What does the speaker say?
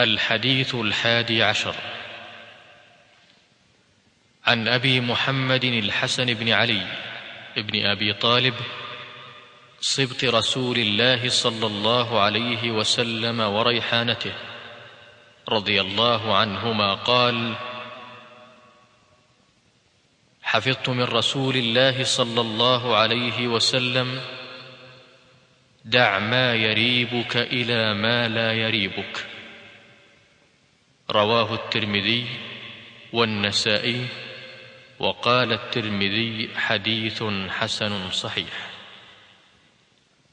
الحديث الحادي عشر. عن أبي محمد الحسن بن علي بن أبي طالب صبط رسول الله صلى الله عليه وسلم وريحانته رضي الله عنهما قال حفظت من رسول الله صلى الله عليه وسلم دع ما يريبك إلى ما لا يريبك. رواه الترمذي والنسائي وقال الترمذي حديث حسن صحيح.